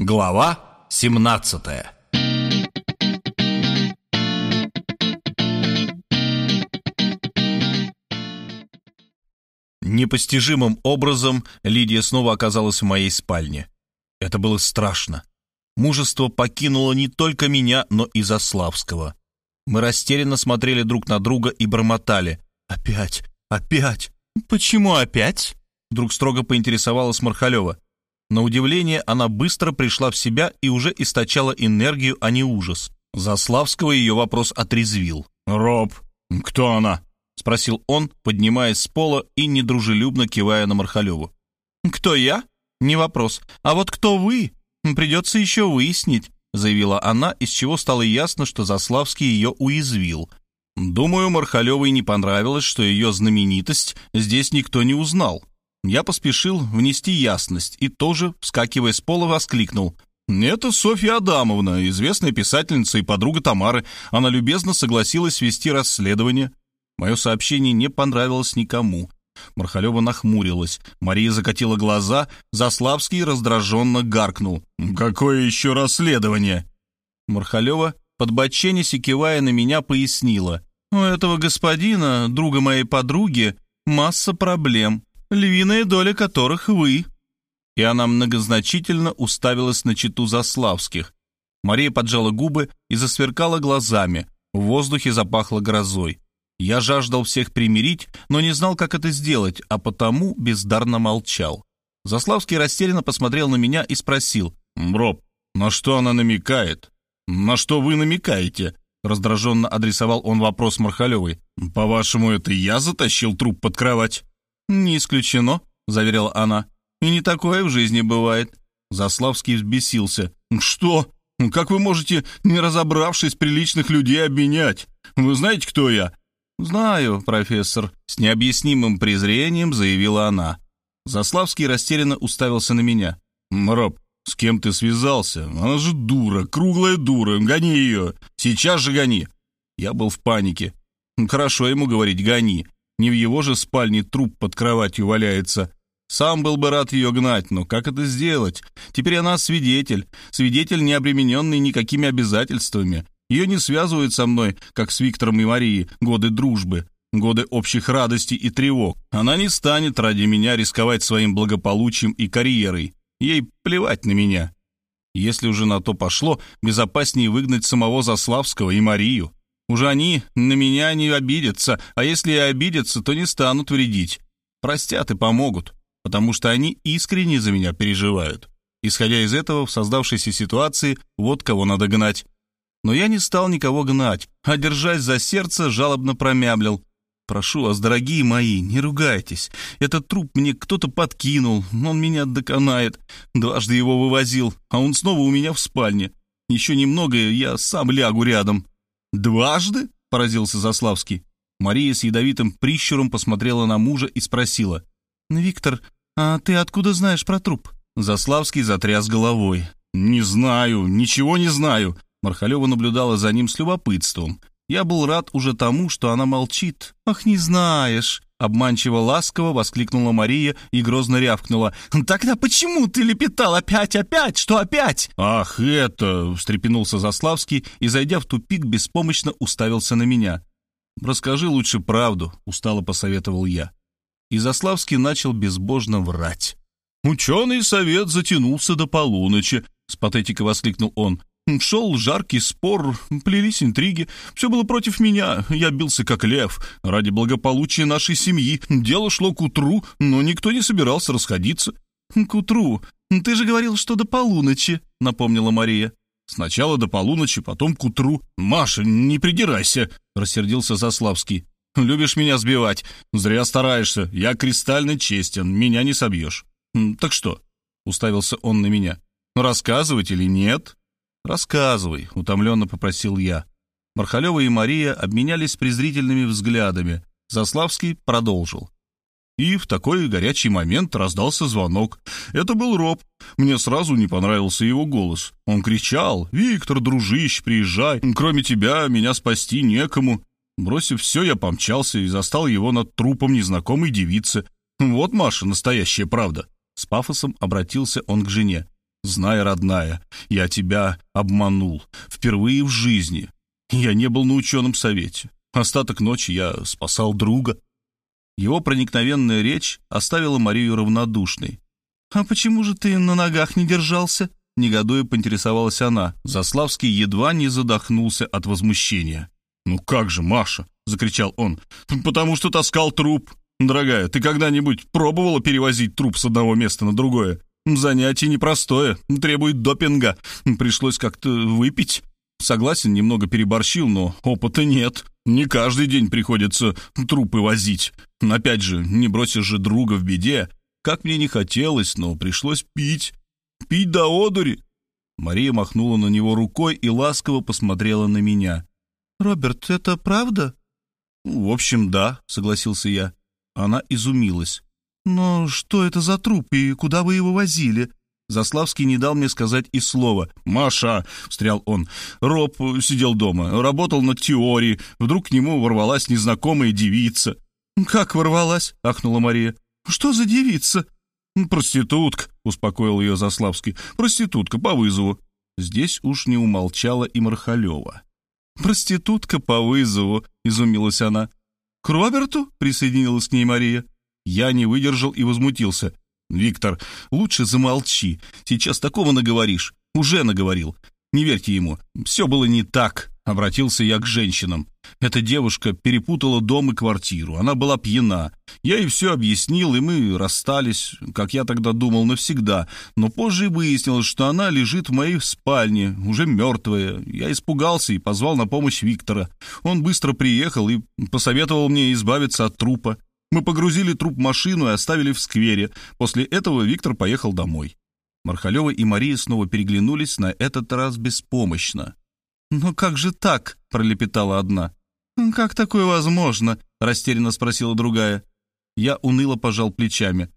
Глава 17 Непостижимым образом Лидия снова оказалась в моей спальне. Это было страшно. Мужество покинуло не только меня, но и Заславского. Мы растерянно смотрели друг на друга и бормотали. «Опять! Опять! Почему опять?» Вдруг строго поинтересовалась Мархалева. На удивление, она быстро пришла в себя и уже источала энергию, а не ужас. Заславского ее вопрос отрезвил. «Роб, кто она?» — спросил он, поднимаясь с пола и недружелюбно кивая на Мархалеву. «Кто я? Не вопрос. А вот кто вы? Придется еще выяснить», — заявила она, из чего стало ясно, что Заславский ее уязвил. Думаю, Мархалевой не понравилось, что ее знаменитость здесь никто не узнал. Я поспешил внести ясность и тоже, вскакивая с пола, воскликнул. «Это Софья Адамовна, известная писательница и подруга Тамары. Она любезно согласилась вести расследование». Мое сообщение не понравилось никому. Мархалева нахмурилась. Мария закатила глаза. Заславский раздраженно гаркнул. «Какое еще расследование?» Мархалева, подбоченясь и кивая на меня, пояснила. «У этого господина, друга моей подруги, масса проблем львиная доля которых вы». И она многозначительно уставилась на читу Заславских. Мария поджала губы и засверкала глазами. В воздухе запахло грозой. Я жаждал всех примирить, но не знал, как это сделать, а потому бездарно молчал. Заславский растерянно посмотрел на меня и спросил. «Роб, на что она намекает? На что вы намекаете?» Раздраженно адресовал он вопрос Мархалевой. «По-вашему, это я затащил труп под кровать?» «Не исключено», — заверила она. «И не такое в жизни бывает». Заславский взбесился. «Что? Как вы можете, не разобравшись, приличных людей обменять? Вы знаете, кто я?» «Знаю, профессор», — с необъяснимым презрением заявила она. Заславский растерянно уставился на меня. «Роб, с кем ты связался? Она же дура, круглая дура. Гони ее. Сейчас же гони». Я был в панике. Хорошо ему говорить «гони». Не в его же спальне труп под кроватью валяется. Сам был бы рад ее гнать, но как это сделать? Теперь она свидетель, свидетель, не обремененный никакими обязательствами. Ее не связывают со мной, как с Виктором и Марией, годы дружбы, годы общих радостей и тревог. Она не станет ради меня рисковать своим благополучием и карьерой. Ей плевать на меня. Если уже на то пошло, безопаснее выгнать самого Заславского и Марию. Уже они на меня не обидятся, а если и обидятся, то не станут вредить. Простят и помогут, потому что они искренне за меня переживают. Исходя из этого, в создавшейся ситуации, вот кого надо гнать. Но я не стал никого гнать, а, держась за сердце, жалобно промямлил. «Прошу вас, дорогие мои, не ругайтесь. Этот труп мне кто-то подкинул, он меня доконает. Дважды его вывозил, а он снова у меня в спальне. Еще немного, я сам лягу рядом. «Дважды?» — поразился Заславский. Мария с ядовитым прищуром посмотрела на мужа и спросила. «Виктор, а ты откуда знаешь про труп?» Заславский затряс головой. «Не знаю, ничего не знаю». Мархалева наблюдала за ним с любопытством. Я был рад уже тому, что она молчит. «Ах, не знаешь!» Обманчиво ласково воскликнула Мария и грозно рявкнула. «Тогда почему ты лепетал опять, опять? Что опять?» «Ах, это...» — встрепенулся Заславский и, зайдя в тупик, беспомощно уставился на меня. «Расскажи лучше правду», — устало посоветовал я. И Заславский начал безбожно врать. «Ученый совет затянулся до полуночи», — с патетикой воскликнул он. Шел жаркий спор, плелись интриги. Все было против меня. Я бился как лев. Ради благополучия нашей семьи. Дело шло к утру, но никто не собирался расходиться. «К утру? Ты же говорил, что до полуночи», — напомнила Мария. «Сначала до полуночи, потом к утру. Маша, не придирайся», — рассердился Заславский. «Любишь меня сбивать. Зря стараешься. Я кристально честен. Меня не собьешь». «Так что?» — уставился он на меня. «Рассказывать или нет?» «Рассказывай», — утомленно попросил я. Мархалева и Мария обменялись презрительными взглядами. Заславский продолжил. И в такой горячий момент раздался звонок. Это был Роб. Мне сразу не понравился его голос. Он кричал «Виктор, дружище, приезжай! Кроме тебя меня спасти некому!» Бросив все, я помчался и застал его над трупом незнакомой девицы. «Вот, Маша, настоящая правда!» С пафосом обратился он к жене. Знай, родная, я тебя обманул. Впервые в жизни. Я не был на ученом совете. Остаток ночи я спасал друга». Его проникновенная речь оставила Марию равнодушной. «А почему же ты на ногах не держался?» Негодуя поинтересовалась она. Заславский едва не задохнулся от возмущения. «Ну как же, Маша!» — закричал он. «Потому что таскал труп. Дорогая, ты когда-нибудь пробовала перевозить труп с одного места на другое? Занятие непростое, требует допинга. Пришлось как-то выпить. Согласен, немного переборщил, но опыта нет. Не каждый день приходится трупы возить. Опять же, не бросишь же друга в беде. Как мне не хотелось, но пришлось пить. Пить до одури. Мария махнула на него рукой и ласково посмотрела на меня. «Роберт, это правда?» «В общем, да», — согласился я. Она изумилась. «Но что это за труп и куда вы его возили?» Заславский не дал мне сказать и слова. «Маша!» — встрял он. Роб сидел дома, работал над теорией. Вдруг к нему ворвалась незнакомая девица. «Как ворвалась?» — ахнула Мария. «Что за девица?» «Проститутка», — успокоил ее Заславский. «Проститутка по вызову». Здесь уж не умолчала и Мархалева. «Проститутка по вызову», — изумилась она. «К Роберту?» — присоединилась к ней Мария. Я не выдержал и возмутился. «Виктор, лучше замолчи. Сейчас такого наговоришь. Уже наговорил. Не верьте ему. Все было не так», — обратился я к женщинам. Эта девушка перепутала дом и квартиру. Она была пьяна. Я ей все объяснил, и мы расстались, как я тогда думал, навсегда. Но позже выяснилось, что она лежит в моей спальне, уже мертвая. Я испугался и позвал на помощь Виктора. Он быстро приехал и посоветовал мне избавиться от трупа. Мы погрузили труп в машину и оставили в сквере. После этого Виктор поехал домой. Мархалева и Мария снова переглянулись, на этот раз беспомощно. «Но как же так?» — пролепетала одна. «Как такое возможно?» — растерянно спросила другая. Я уныло пожал плечами.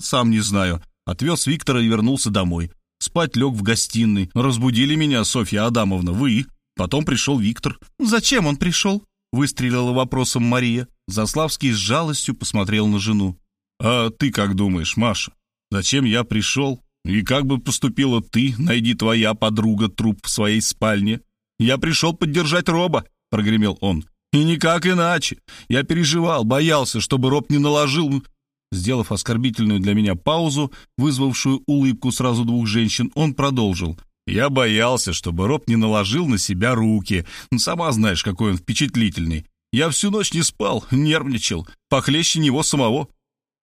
«Сам не знаю». Отвез Виктора и вернулся домой. Спать лег в гостиной. Разбудили меня, Софья Адамовна, вы. Потом пришел Виктор. «Зачем он пришел?» — выстрелила вопросом Мария. Заславский с жалостью посмотрел на жену. «А ты как думаешь, Маша? Зачем я пришел? И как бы поступила ты, найди твоя подруга труп в своей спальне? Я пришел поддержать Роба», — прогремел он. «И никак иначе. Я переживал, боялся, чтобы Роб не наложил...» Сделав оскорбительную для меня паузу, вызвавшую улыбку сразу двух женщин, он продолжил. «Я боялся, чтобы Роб не наложил на себя руки. Ну, сама знаешь, какой он впечатлительный. Я всю ночь не спал, нервничал, похлеще него самого».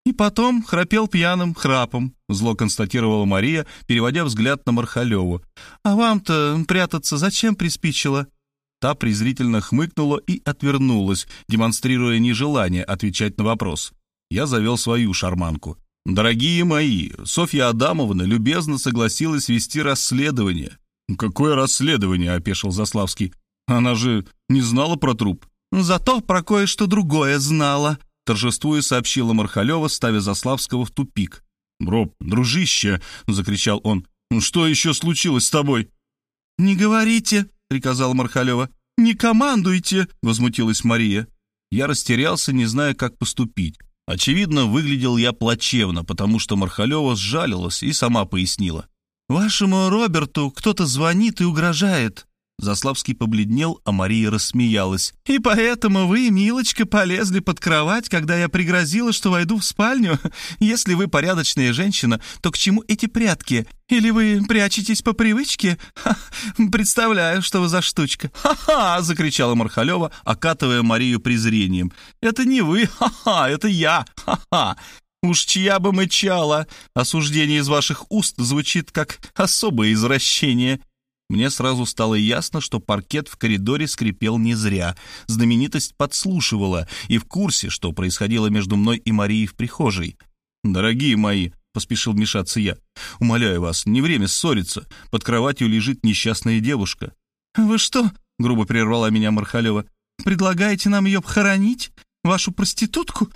«И потом храпел пьяным храпом», — зло констатировала Мария, переводя взгляд на Мархалеву. «А вам-то прятаться зачем приспичило?» Та презрительно хмыкнула и отвернулась, демонстрируя нежелание отвечать на вопрос. Я завел свою шарманку. «Дорогие мои, Софья Адамовна любезно согласилась вести расследование». «Какое расследование?» — опешил Заславский. «Она же не знала про труп». «Зато про кое-что другое знала», — торжествуя сообщила Мархалева, ставя Заславского в тупик. «Роб, дружище!» — закричал он. «Что еще случилось с тобой?» «Не говорите!» — приказала Мархалева. «Не командуйте!» — возмутилась Мария. Я растерялся, не зная, как поступить. Очевидно, выглядел я плачевно, потому что Мархалева сжалилась и сама пояснила. «Вашему Роберту кто-то звонит и угрожает. Заславский побледнел, а Мария рассмеялась. «И поэтому вы, милочка, полезли под кровать, когда я пригрозила, что войду в спальню? Если вы порядочная женщина, то к чему эти прятки? Или вы прячетесь по привычке? Ха, представляю, что вы за штучка!» «Ха-ха!» — закричала Мархалева, окатывая Марию презрением. «Это не вы, ха-ха, это я, ха-ха!» Уж чья бы мычала! Осуждение из ваших уст звучит как особое извращение. Мне сразу стало ясно, что паркет в коридоре скрипел не зря. Знаменитость подслушивала и в курсе, что происходило между мной и Марией в прихожей. «Дорогие мои», — поспешил вмешаться я, — «умоляю вас, не время ссориться. Под кроватью лежит несчастная девушка». «Вы что?» — грубо прервала меня Мархалева. «Предлагаете нам ее похоронить? Вашу проститутку?»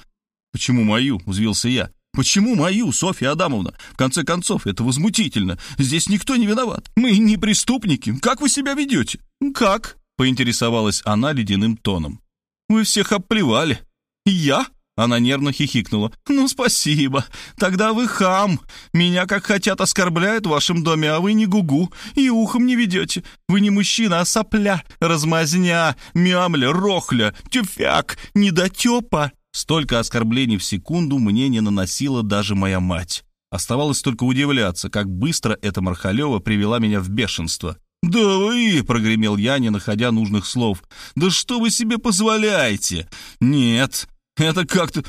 «Почему мою?» — взвился я. Почему мою, Софья Адамовна? В конце концов, это возмутительно. Здесь никто не виноват. Мы не преступники. Как вы себя ведете? Как? Поинтересовалась она ледяным тоном. Вы всех обплевали. Я? Она нервно хихикнула. «Ну, спасибо. Тогда вы хам. Меня как хотят оскорбляют в вашем доме, а вы не гугу и ухом не ведете. Вы не мужчина, а сопля, размазня, мямля, рохля, тюфяк, недотепа». Столько оскорблений в секунду мне не наносила даже моя мать. Оставалось только удивляться, как быстро эта Мархалева привела меня в бешенство. «Да вы!» — прогремел я, не находя нужных слов. «Да что вы себе позволяете? Нет, это как-то...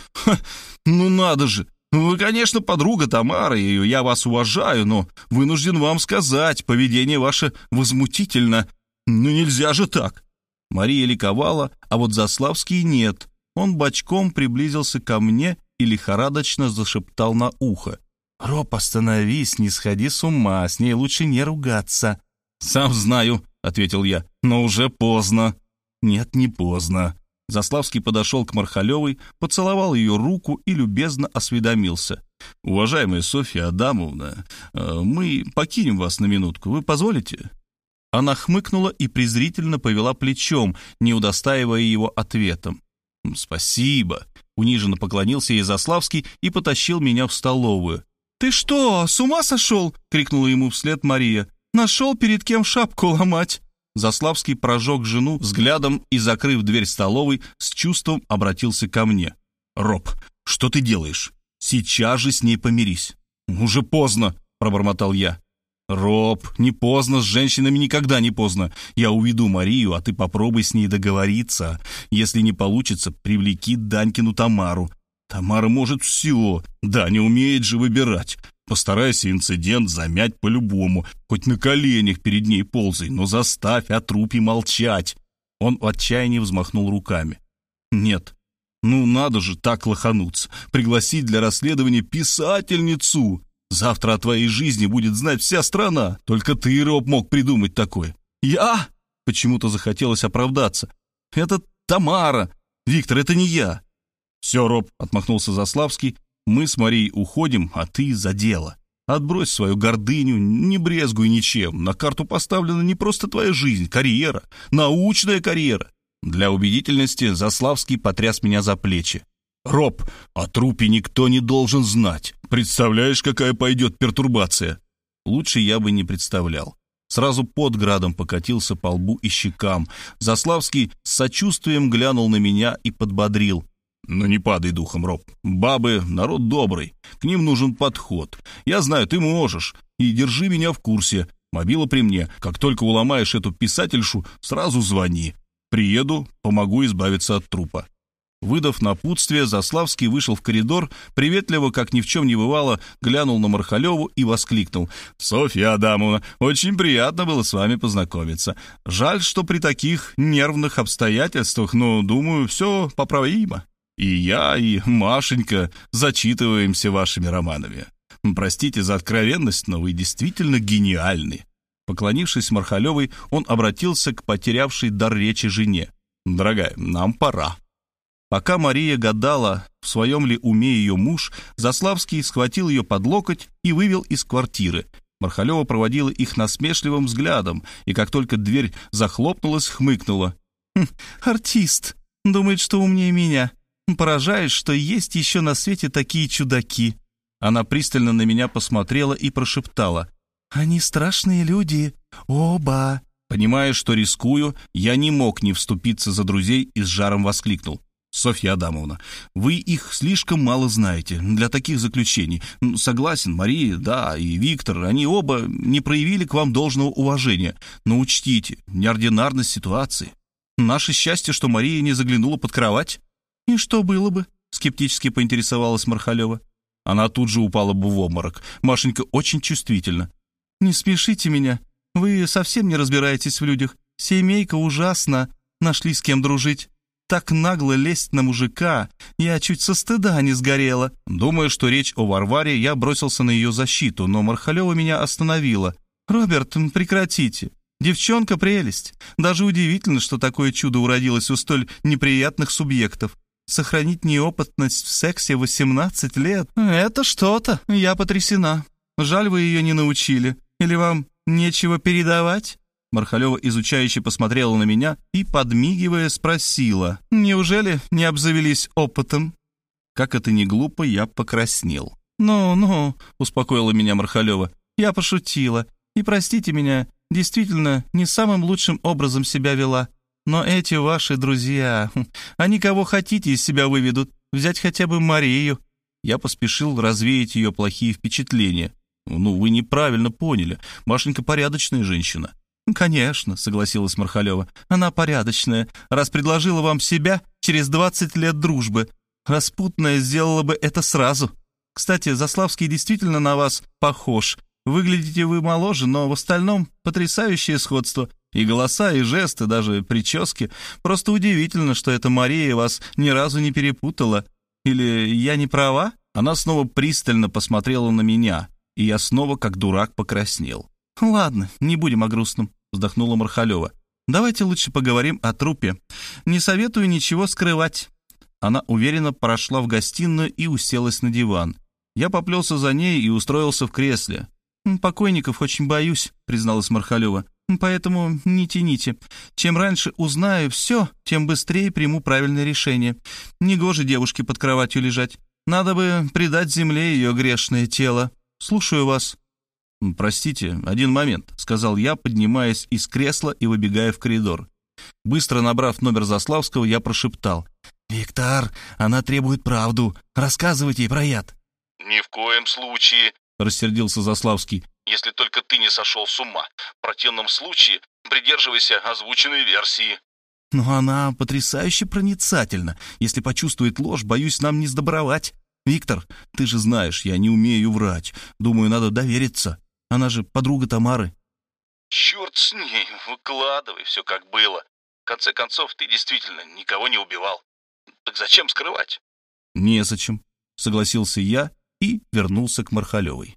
Ну надо же! Вы, конечно, подруга Тамары, и я вас уважаю, но вынужден вам сказать, поведение ваше возмутительно. Ну нельзя же так!» Мария ликовала, а вот Заславский нет. Он бочком приблизился ко мне и лихорадочно зашептал на ухо. «Роб, остановись, не сходи с ума, с ней лучше не ругаться». «Сам знаю», — ответил я, — «но уже поздно». «Нет, не поздно». Заславский подошел к Мархалевой, поцеловал ее руку и любезно осведомился. «Уважаемая Софья Адамовна, э, мы покинем вас на минутку. Вы позволите?» Она хмыкнула и презрительно повела плечом, не удостаивая его ответом. «Спасибо», — униженно поклонился ей Заславский и потащил меня в столовую. «Ты что, с ума сошел?» — крикнула ему вслед Мария. «Нашел перед кем шапку ломать?» Заславский прожег жену взглядом и, закрыв дверь столовой, с чувством обратился ко мне. «Роб, что ты делаешь? Сейчас же с ней помирись». «Уже поздно», — пробормотал я. «Роб, не поздно, с женщинами никогда не поздно. Я уведу Марию, а ты попробуй с ней договориться. Если не получится, привлеки Данькину Тамару. Тамара может все. Да, не умеет же выбирать. Постарайся инцидент замять по-любому, хоть на коленях перед ней ползай, но заставь о трупе молчать. Он в отчаянии взмахнул руками. Нет, ну надо же так лохануться, пригласить для расследования писательницу. Завтра о твоей жизни будет знать вся страна. Только ты, Роб, мог придумать такое. Я? Почему-то захотелось оправдаться. Это Тамара. Виктор, это не я. Все, Роб, отмахнулся Заславский мы с Марией уходим, а ты за дело. Отбрось свою гордыню, не брезгуй ничем. На карту поставлена не просто твоя жизнь, карьера, научная карьера. Для убедительности Заславский потряс меня за плечи. «Роб, о трупе никто не должен знать. Представляешь, какая пойдет пертурбация?» Лучше я бы не представлял. Сразу под градом покатился по лбу и щекам. Заславский с сочувствием глянул на меня и подбодрил. Но не падай духом, Роб. Бабы — народ добрый. К ним нужен подход. Я знаю, ты можешь. И держи меня в курсе. Мобила при мне. Как только уломаешь эту писательшу, сразу звони. Приеду, помогу избавиться от трупа». Выдав напутствие, Заславский вышел в коридор, приветливо, как ни в чем не бывало, глянул на Мархалеву и воскликнул. «Софья Адамовна, очень приятно было с вами познакомиться. Жаль, что при таких нервных обстоятельствах, но, думаю, все поправимо». И я, и Машенька зачитываемся вашими романами. Простите за откровенность, но вы действительно гениальны». Поклонившись Мархалевой, он обратился к потерявшей дар речи жене. «Дорогая, нам пора». Пока Мария гадала, в своем ли уме ее муж, Заславский схватил ее под локоть и вывел из квартиры. Мархалева проводила их насмешливым взглядом, и как только дверь захлопнулась, хмыкнула. «Хм, «Артист! Думает, что умнее меня. Поражает, что есть еще на свете такие чудаки. Она пристально на меня посмотрела и прошептала. «Они страшные люди. Оба!» Понимая, что рискую, я не мог не вступиться за друзей и с жаром воскликнул. «Софья Адамовна, вы их слишком мало знаете для таких заключений. Согласен, Мария, да, и Виктор, они оба не проявили к вам должного уважения. Но учтите, неординарность ситуации. Наше счастье, что Мария не заглянула под кровать. «И что было бы?» — скептически поинтересовалась Мархалева. Она тут же упала бы в обморок. Машенька очень чувствительна. «Не смешите меня. Вы совсем не разбираетесь в людях. Семейка ужасна. Нашли с кем дружить. Так нагло лезть на мужика. Я чуть со стыда не сгорела». Думая, что речь о Варваре, я бросился на ее защиту, но Мархалева меня остановила. «Роберт, прекратите. Девчонка прелесть. Даже удивительно, что такое чудо уродилось у столь неприятных субъектов. Сохранить неопытность в сексе 18 лет — это что-то. Я потрясена. Жаль, вы ее не научили. Или вам нечего передавать?» Мархалева изучающе посмотрела на меня и, подмигивая, спросила. «Неужели не обзавелись опытом?» Как это не глупо, я покраснел. «Ну, ну», — успокоила меня Мархалева, — «я пошутила. И простите меня, действительно, не самым лучшим образом себя вела. Но эти ваши друзья, они кого хотите из себя выведут. Взять хотя бы Марию». Я поспешил развеять ее плохие впечатления. «Ну, вы неправильно поняли. Машенька порядочная женщина». «Конечно», — согласилась Мархалева. «Она порядочная. Раз предложила вам себя через двадцать лет дружбы, распутная сделала бы это сразу. Кстати, Заславский действительно на вас похож. Выглядите вы моложе, но в остальном потрясающее сходство. И голоса, и жесты, даже прически. Просто удивительно, что эта Мария вас ни разу не перепутала. Или я не права?» Она снова пристально посмотрела на меня, и я снова, как дурак, покраснел. «Ладно, не будем о грустном», — вздохнула Мархалева. «Давайте лучше поговорим о трупе. Не советую ничего скрывать». Она уверенно прошла в гостиную и уселась на диван. Я поплелся за ней и устроился в кресле. «Покойников очень боюсь», — призналась Мархалева. «Поэтому не тяните. Чем раньше узнаю все, тем быстрее приму правильное решение. Негоже девушке под кроватью лежать. Надо бы предать земле ее грешное тело. Слушаю вас». «Простите, один момент», — сказал я, поднимаясь из кресла и выбегая в коридор. Быстро набрав номер Заславского, я прошептал. «Виктор, она требует правду. Рассказывайте ей про яд». «Ни в коем случае», — рассердился Заславский, «если только ты не сошел с ума. В противном случае придерживайся озвученной версии». «Но она потрясающе проницательна. Если почувствует ложь, боюсь, нам не сдобровать. Виктор, ты же знаешь, я не умею врать. Думаю, надо довериться. Она же подруга Тамары». «Черт с ней, выкладывай все как было. В конце концов, ты действительно никого не убивал. Так зачем скрывать?» «Незачем», — согласился я и вернулся к Мархалевой.